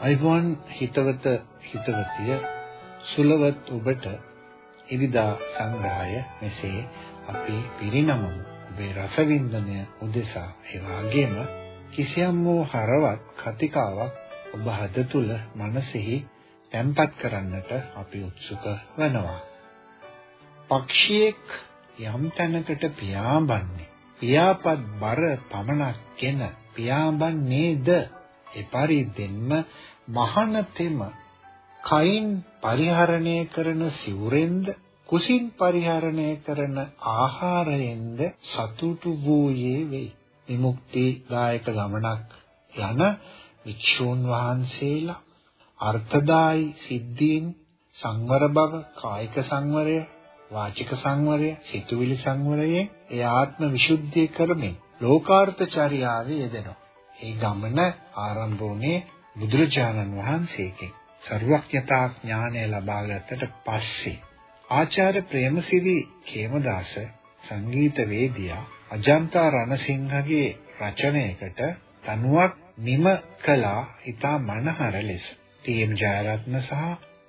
අයිබෝන් හිතවත හිතවතිය සුලවත් ඔබට ඉරිදා සංග්‍රහය මෙසේ අපි පිරිනමමු ඔබේ රසවින්දනය උදෙසා ඒ වගේම කිසියම් වූ හරවත් කතිකාවක් ඔබ හද තුල මනසෙහි තැම්පත් කරන්නට අපි උත්සුක වෙනවා. පක්ෂියෙක් යම් තැනකට පියාඹන්නේ පියාපත් බර පමණක්ගෙන පියාඹන්නේද එපරිදෙන්ම මහනතෙම කයින් පරිහරණය කරන සිවුරෙන්ද කුසින් පරිහරණය කරන ආහාරයෙන්ද සතුටු වූයේ වෙයි. විමුක්තිදායක ගමනක් යන වික්ෂූන් වහන්සේලා අර්ථදායි සිද්ධීන් සංවර බව කායික සංවරය වාචික සංවරය සිතුවිලි සංවරයෙන් ඒ ආත්ම විසුද්ධිය කරමින් ලෝකාර්ථ චර්යාවේ යෙදෙනවා. ඒ ගමන ආරම්භ වුණේ බුදුරජාණන් වහන්සේගෙන්. සර්වඥතා ඥානය ලබා ගත්තට පස්සේ ආචාර්ය ප්‍රේමසිරි කේමදාස සංගීත වේදියා අජන්තා රණසිංහගේ රචනයකට තනුවක් නිම කළා ඊතා මනහර ලෙස. ටී.එම්. ජයරත්න සහ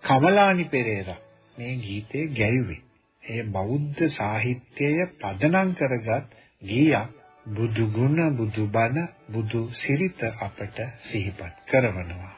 කමලානි පෙරේරා මේ ගීතය ගැයුවේ. ඒ බෞද්ධ සාහිත්‍යය පදනම් කරගත් ගීයක් බුදු ගුණ බුදු බණ බුදු සිරිත අපට සිහිපත් කරවනවා.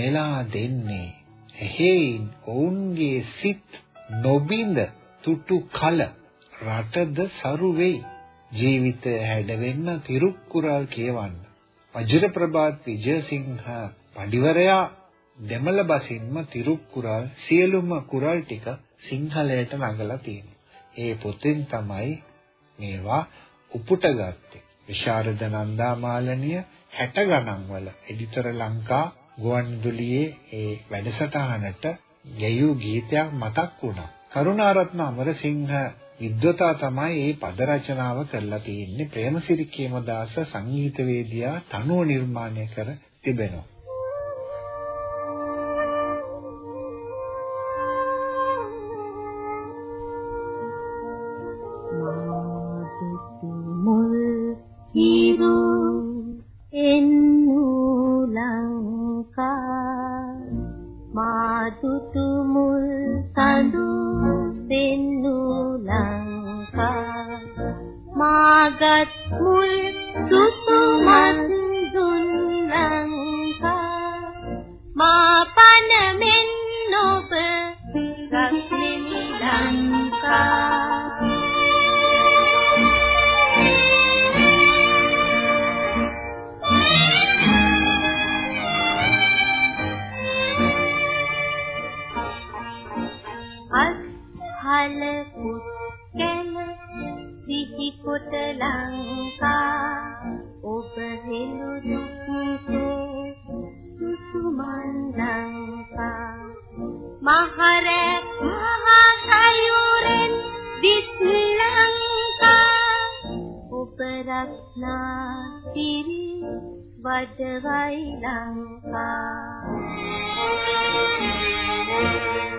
නෙලා දෙන්නේ එහෙයින් ඔවුන්ගේ සිත් නොබිඳ තුටු කල රටද සරු වෙයි ජීවිතය හැඩවෙන්න තිරුක්කුරල් කියවන්න වජිර ප්‍රභාත් විජයසිංහ පඬිවරයා දෙමළ බසින්ම තිරුක්කුරල් සියලුම කුරල් ටික සිංහලයට නගලා තියෙනවා. ඒ පොතෙන් තමයි මේවා උපුට ගත්තේ. විශාරද නන්දාමාලනිය 60 ගණන් වල එඩිටර් ලංකා ගුවන්විදුලියේ ඒ වැඩසටහනට ගැයූ ගීතයක් මතක් වුණා. කරුණාරත්න අමරසිංහ විද්වතා තමයි මේ පද රචනාව කරලා තියෙන්නේ. ප්‍රේමසිරි කේමදාස සංගීතවේදියා තනුව නිර්මාණය කර තිබෙනවා. පෙළකුත් ගැන සිහි කොට ලංකා ඔබ හෙළුදු කුසේ සුසුමන් ලංකා මහරැ මහා සයුරෙන් දිස් ලංකා ඔබ රත්නා තිරි වඩවයි ලංකා Thank you.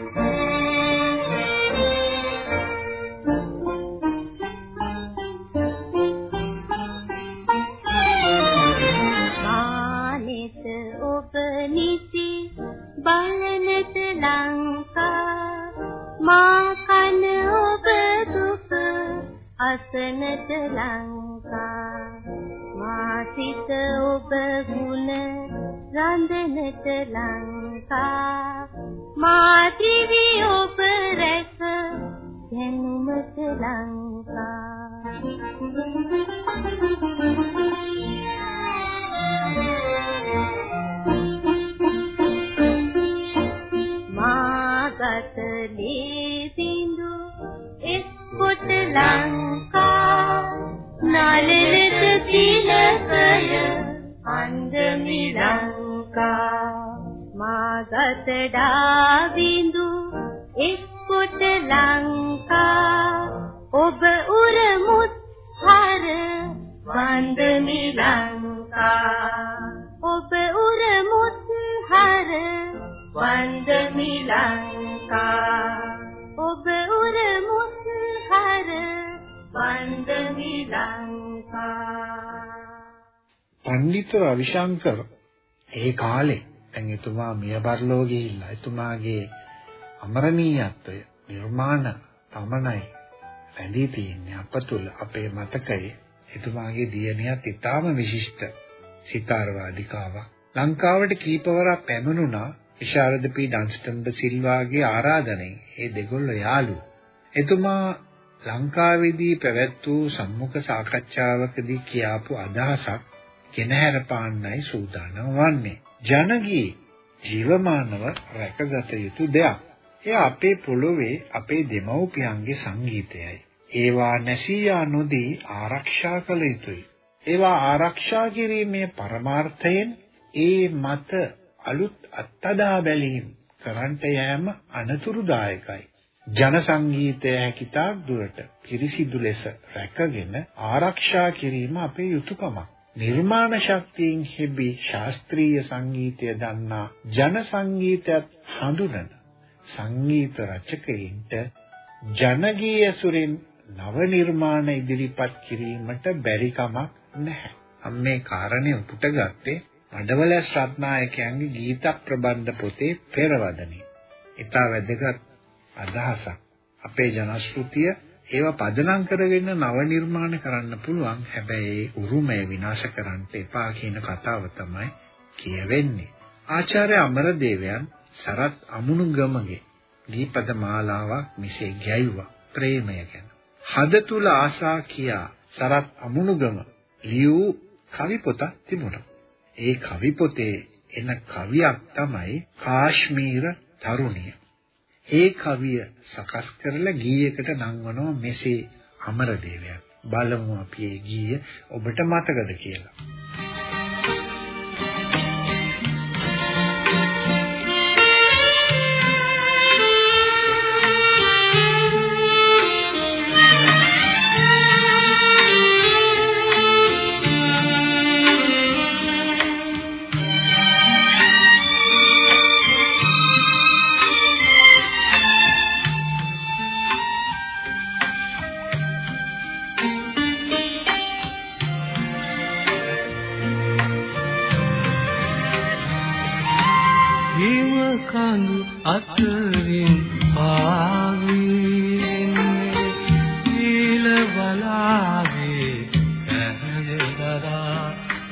මා කන ඔබ දුක අසනට ලංකා මා සිත ඔබ ගුණ රඳනට ලංකා මා දිවි ඔබ රැක දැනුමට ලංකා ලංකා නලිත තිලකය අන්දමි ලංකා මාගත ඩාවිඳු එක්කොට ලංකා ඔබ උරමුත් හර වන්දමි ලංකා ඔබ උරමුත් හර වන්දමි ලංකා ඔබ උරමුත් පඬිතු රවිශංකර ඒ කාලේ දැන් එතුමා මිය පරලෝ ගිහිල්ලා එතුමාගේ අමරණීයත්වය නිර්මාණ තමනයි රැඳී තියෙන්නේ අප තුල අපේ මතකයේ එතුමාගේ දියණියත් ඉතාම විශිෂ්ට සිතාර වාදිකාවක් ලංකාවට කීපවරක් පැමිණුණා විශාරද පී ඩන්ස්ටන් ද සිල්වාගේ ආරාධනෙන් ඒ දෙගොල්ල යාළුවෝ. එතුමා ලංකාවේදී පැවැත් වූ සම්මුඛ සාකච්ඡාවකදී කියාපු අදහසක් ගෙනහැර පාන්නයි සූදානම් වන්නේ. ජනගී ජීවමානව රැකගත යුතු දෙයක්. එය අපේ පොළොවේ අපේ දෙමව්පියන්ගේ සංගීතයයි. ඒවා නැසී යා නොදී ආරක්ෂා කළ යුතුයි. ඒවා ආරක්ෂා කිරීමේ පරමාර්ථයෙන් ඒ මත අලුත් අත්දා බැලීම් කරන්ට යෑම අනතුරුදායකයි. ජන සංගීතය හැකිතාක් දුරට පිරිසිදු ලෙස රැකගෙන ආරක්ෂා කිරීම අපේ යුතුයකමක්. නිර්මාණ ශක්තියෙන් හෙබි ශාස්ත්‍රීය සංගීතය දන්නා ජන සංගීතයත් හඳුනන සංගීත රචකයින්ට ජනගී ඇසුරෙන් නව නිර්මාණ ඉදිරිපත් කිරීමට බැරි කමක් නැහැ. මේ කාරණේ උපුට ගත්තේ මඩවලස් රත්නායකයන්ගේ ගීත ප්‍රබන්ධ පොතේ පෙරවදනේ. ඊට වැදගත් අදහසක්. අපේ ජනශ්‍රුතිය ඒවා පදනම් කරගෙන නව නිර්මාණ කරන්න පුළුවන්. හැබැයි ඒ උරුමය විනාශ කරන්න එපා කියන කතාව තමයි කියවෙන්නේ. ආචාර්ය අමරදේවයන් සරත් අමුණුගමගේ දීපද මාලාවක් මිසේ ගැයුවා ප්‍රේමය ගැන. හද තුල ආසා කියා සරත් අමුණුගම ලියූ කවි පොතක් තිබුණා. ඒ කවි පොතේ එන කවියක් තමයි කාශ්මීර තරුණිය. ඒ කවිය සකස් කරලා ගීයකට නංවනවා මෙසේ අමරදේවයන්. බලමු අපි ඒ ගීය ඔබට මතකද කියලා.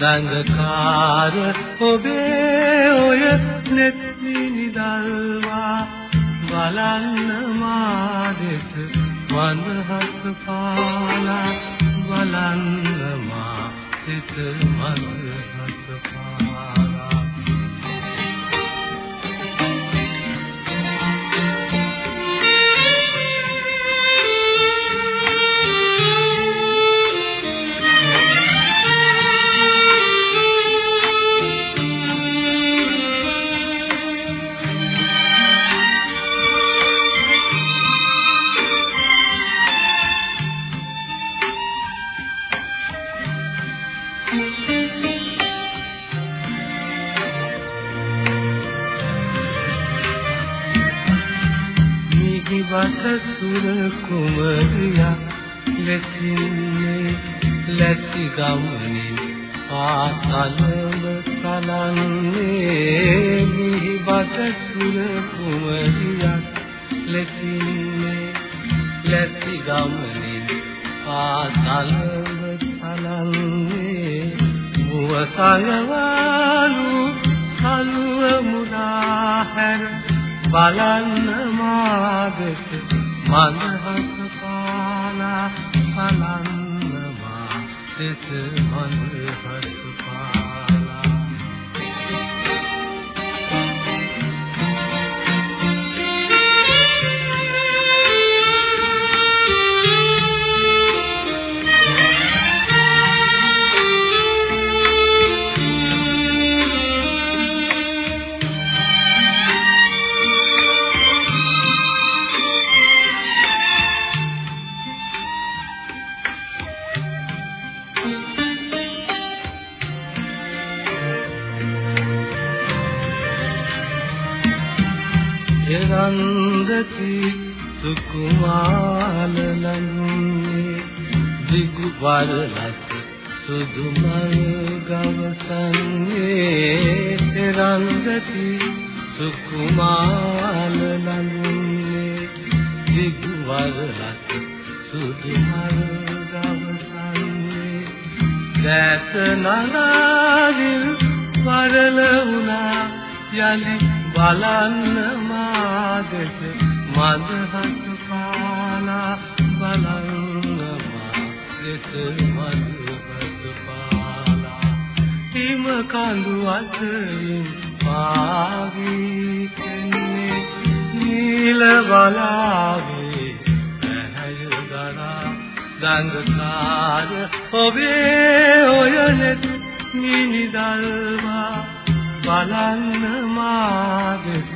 දඟකාර ඔබේ ඔය නෙත් නිදල්වා බලන්න මා දෙස වනහස පාලා බලන්න මා දෙස ආසලව සලන්නේ මිහිබට සුර කුමරියා ලෙසින්නේ ලැසි ගමනේ ආසලව සලන්නේ මුව සයවලු සලුව මුදා හැර බලන්න මාදෙස මනහස පාලා බලන්න මාදෙස මනහස දිගු වරලස් සුදු මල් ගවසන්නේ එරන්දති සුකුමාල ලඟුනේ දිගු වරලස් සුදු මල් ගවසන්නේ දැස නනාරිල් වරල වුණා යලි බලන්න මාදෙස මදහස පාලා බලන්න මාදෙස මදහස පාලා හිම කඳු අතරින් පාවී කෙන්නේ නීල බලාවේ ඇහැය දරා දඟකාර ඔබේ ඔය නෙත් මිනිදල්වා බලන්න මාදෙස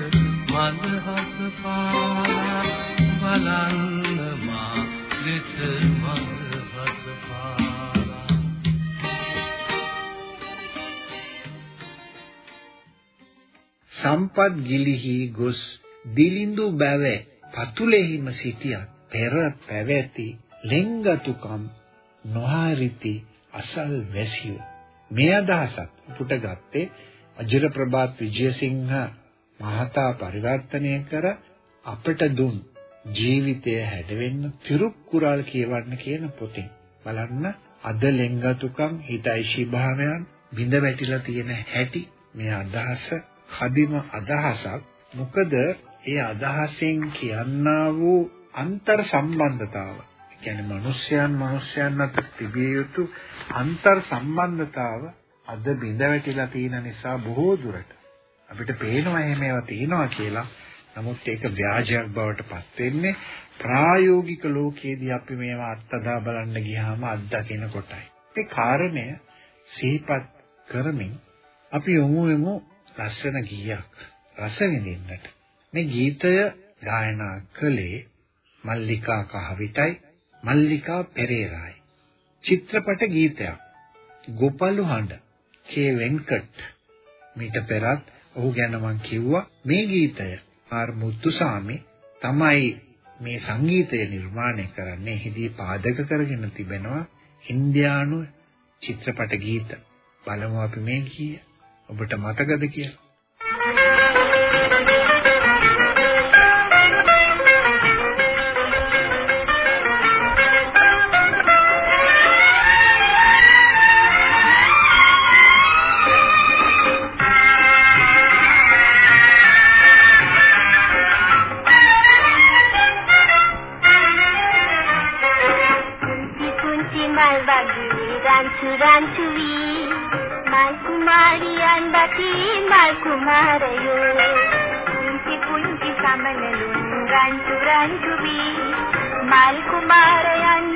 මදහස පාලා බලන්න සම්පත් ගිලිහි ගොස් දිලිඳු බැව පතුලෙහිම සිටියත් පෙර පැවැති ලෙන්ගතුකම් නොහරිති අසල් වැසියෝ. මේ අදහසත් උපුට ගත්තේ අජිර ප්‍රභාත් විජයසිංහ මහතා පරිවර්තනය කර අපට දුන් ජීවිතය හැදෙන්න තිරුක්කුරල් කියවන්න කියන පොතේ. බලන්න අද ලෙන්ගතුකම් හිතයිශී භාවයන් බිඳ වැටිලා තියෙන හැටි. මේ අදහස කදිම අදහසක් මොකද ඒ අදහසෙන් කියන්නා වූ අන්තර් සම්බන්ධතාව කියන්නේ මිනිස්යන් මිනිස්යන් අතර තිබිය යුතු අන්තර් සම්බන්ධතාව අද බිඳ වැටිලා තියෙන නිසා බොහෝ දුරට අපිට පේනවා එහෙම ඒවා තියෙනවා කියලා. නමුත් ඒක ව්‍යාජයක් බවට පත් වෙන්නේ ප්‍රායෝගික ලෝකයේදී අපි මේවා අත්දා බලන්න ගියාම අත්දකින කොටයි. මේ කාරණය සිහිපත් කරමින් අපි යොමු වෙමු ලස්සන ගීයක් රස විඳින්නට. මේ ගීතය ගායනා කළේ මල්ලිකා කහවිතයි මල්ලිකා පෙරේරායි. චිත්‍රපට ගීතයක්. ගෝපලු හඬ කේ වෙන්කට් මීට පෙරත් ඔහු ගැන මම කිව්වා මේ ගීතය ආර් මුත්තුසාමි තමයි මේ සංගීතය නිර්මාණය කරන්නේ හිදී පාදක කරගෙන තිබෙනවා ඉන්දියානු චිත්‍රපට ගීත බලමු අපි මේ ගීය ඔබට මතකද කියලා? රංචු වී මල් කුමාරියන් බති මල් කුමාරයෝ පුංචි පුංචි සමනලුන් රංචු රංචු වී මල් කුමාරයන්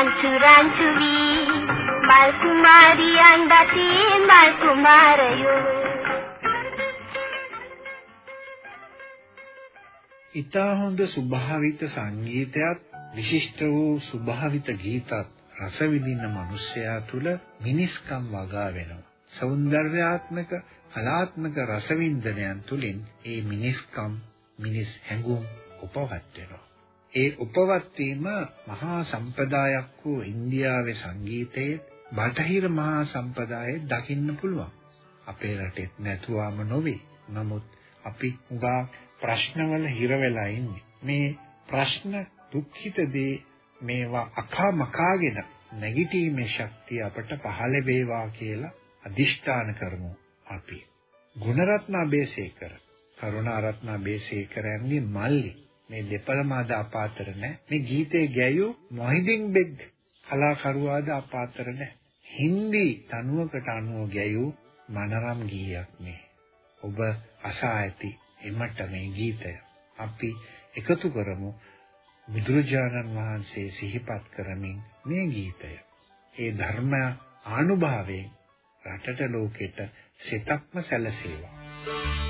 රංචු රංචු වී මල් කුමාරියන් දතේ මල් කුමාරයෝ ඉතා හොඳ සුභාවිත සංගීතයත් විශිෂ්ට වූ සුභාවිත ගීතත් රස විඳින මිනිසයා තුල මිනිස්කම් වගා වෙනවා. సౌందర్యාත්මක කලාත්මක රසවින්දනයන් තුලින් ඒ මිනිස්කම් මිනිස් හැඟුම් උපවත් වෙනවා. ඒ උපවත් වීම මහා සම්ප්‍රදායක් වූ ඉන්දියාවේ සංගීතයේ බටහිර මහා සම්ප්‍රදායේ දකින්න පුළුවන්. අපේ රටෙත් නැතුවම නොවේ. නමුත් අපි උගා ප්‍රශ්නවල හිර වෙලා ඉන්නේ. මේ ප්‍රශ්න දුක්ඛිත දේ මේවා අකාමකාගෙන නැගිටීමේ ශක්තිය අපට පහළ වේවා කියලා අදිෂ්ඨාන කරමු අපි. ගුණරත්න බේසේකර කරුණාරත්න බේසේකර යන්නේ මල්ලි මේ දෙපළමාද අපාතර නැහැ. මේ ගීතේ ගැයූ මොහිදින් බෙග් කලාකරුවාද අපාතර නැහැ. හින්දි තනුවකට අනුව ගැයූ මනරම් ගීයක් මේ. ඔබ අසා ඇති එමට මේ ගීතය. අපි එකතු කරමු බුදුරජාණන් වහන්සේ සිහිපත් කරමින් මේ ගීතය. ඒ ධර්ම ආනුභාවයෙන් රටට ලෝකෙට සිතක්ම සැලසේවා. මල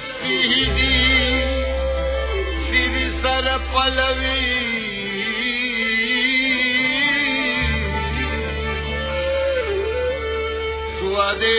நஃப்சிஹி சிறிசர பலவி சுவதே